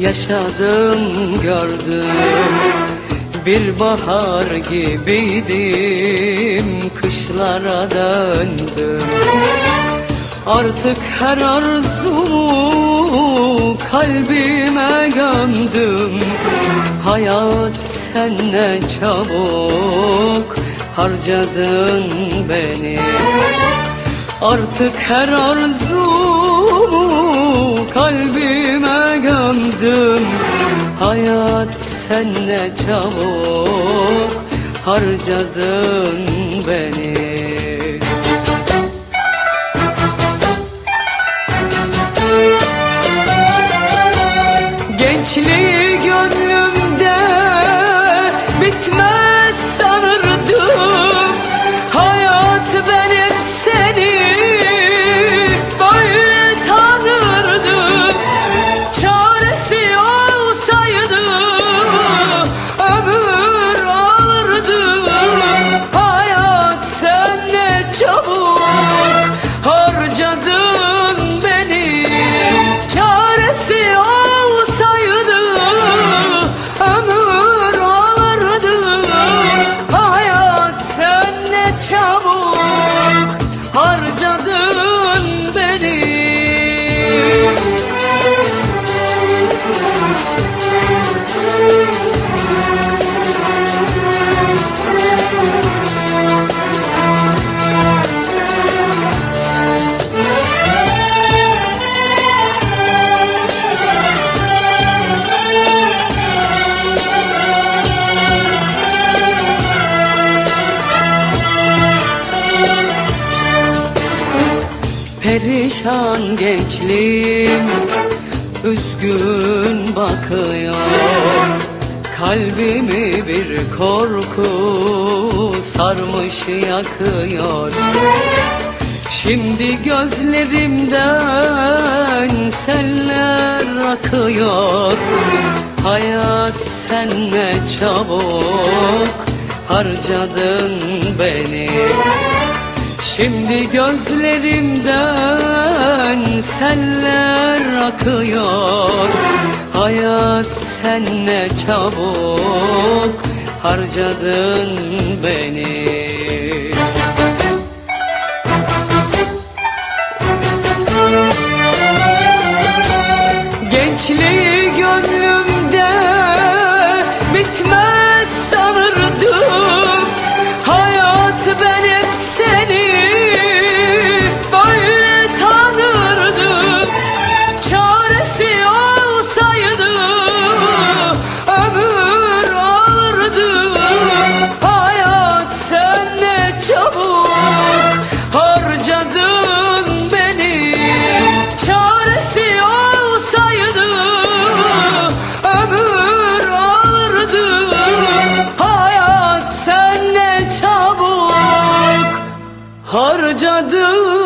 yaşadım gördüm. Bir bahar gibiydim kışlara döndüm. Artık her arzumu kalbime gömdüm. Hayat sen ne çabuk harcadın beni. Artık her arzumu gömdüm Hayat sen ne çabuk. Harcadın beni. Gençliği Perişan gençliğim üzgün bakıyor Kalbimi bir korku sarmış yakıyor. Şimdi gözlerimden seller akıyor. Hayat sen ne çabuk harcadın beni Şimdi gözlerimden seller akıyor. Hayat sen ne çabuk harcadın beni. Gençliği harcadım